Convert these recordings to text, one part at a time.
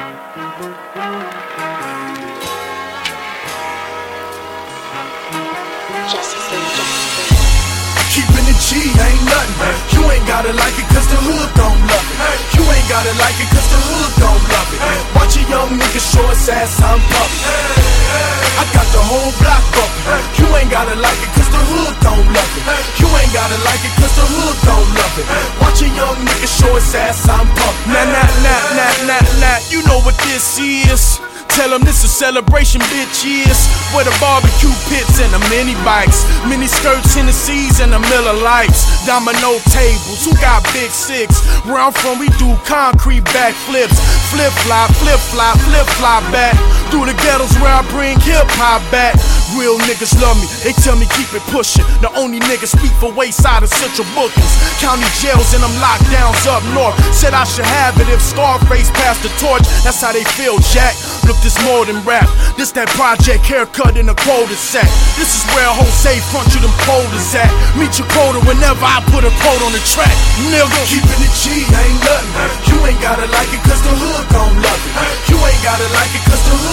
Keeping the G ain't nothing. You ain't gotta like it cause the hood don't love it. You ain't gotta like it cause the hood don't love it. Watch a young nigga show his ass, I'm puffin'. I got the whole block bumpin'. You ain't gotta like ain't gotta like it cause the hood don't love it. Watch a young nigga show his ass, I'm pumping. Nah, nah, nah, nah, nah, nah. You know what this is. Tell them this a celebration, bitch, yes. Where the barbecue pits and the mini bikes, mini skirts, Tennessees, and the Miller Lites. Domino tables, who got big six? Where I'm from, we do concrete backflips. Flip flop, flip flop, flip flop back. Through the ghettos where I bring hip hop back. Real niggas love me, they tell me keep it pushing. The only niggas speak for wayside of central bookings. County jails and them lockdowns up north. Said I should have it if Scarface passed the torch. That's how they feel, Jack. Look, this more than rap. This that project haircut in a quota set. This is where Jose front you them quotas at. Meet your quota whenever I put a quote on the track, nigga. Keeping it G ain't nothing. You ain't gotta like it cause the hood don't love it. You ain't gotta like it cause the hood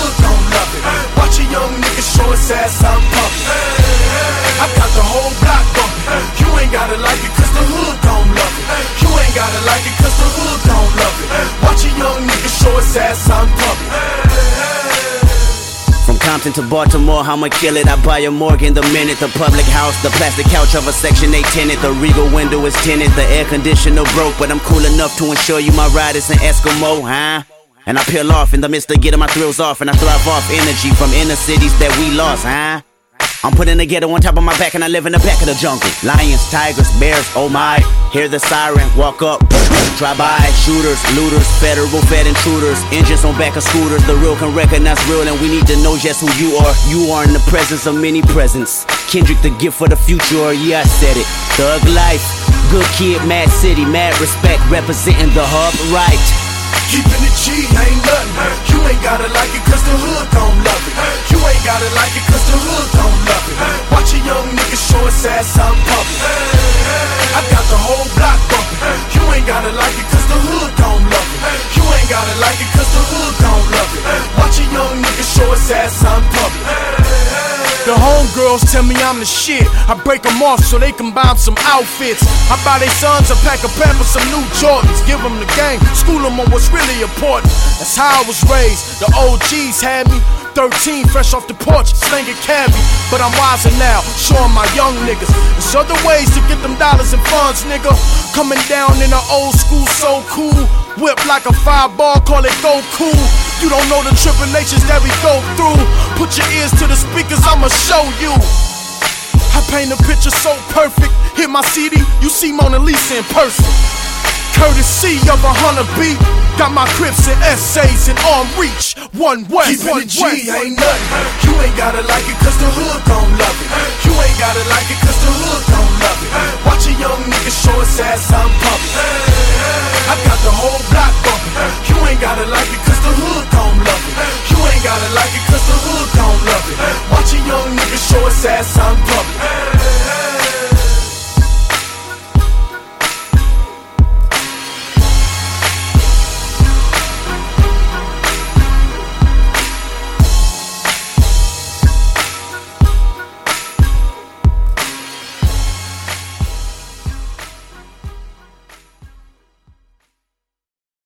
Compton to Baltimore, I'ma kill it. I buy a Morgan the minute. The public house, the plastic couch of a Section 8 tenant. The regal window is tinted. The air conditioner broke, but I'm cool enough to ensure you my ride is an Eskimo, huh? And I peel off in the midst of getting my thrills off, and I thrive off energy from inner cities that we lost, huh? I'm putting together on top of my back, and I live in the back of the jungle. Lions, tigers, bears, oh my. Hear the siren, walk up, drive by. Shooters, looters, federal fed intruders. Engines on back of scooters. The real can recognize real, and we need to know just who you are. You are in the presence of many presents. Kendrick, the gift for the future, yeah, I said it. Thug life, good kid, mad city, mad respect, representing the hub right. Keeping it G ain't nothing. You ain't gotta like it cause the hood don't love it. You You gotta like it cause the hood don't love it. Watch a young nigga show his ass, I'm pumping. The homegirls tell me I'm the shit. I break them off so they can buy some outfits. I buy their sons a pack of Pampers, some new Jordans. Give them the game, school them on what's really important. That's how I was raised. The OGs had me 13, fresh off the porch, slinging cabbie. But I'm wiser now, showing my young niggas. There's other ways to get them dollars and funds, nigga. Coming down in the old school, so cool. Whip like a fireball, call it go cool. You don't know the tribulations that we go through. Put your ears to the speakers, I'ma show you. I paint a picture so perfect. Hit my CD, you see Mona Lisa in person. Courtesy of a hunter beat. Got my crips and essays in arm reach. One west, Keeping one G ain't nothing. You ain't gotta like it cause the hood don't love it. You ain't gotta like it cause the hood don't love it. Watch a young nigga show his ass, I'm pumping. I got the whole block bumping. You ain't gotta like it cause the hood don't love it. You ain't gotta like it cause the hood don't love it. Watch a young nigga show his ass, I'm pumping.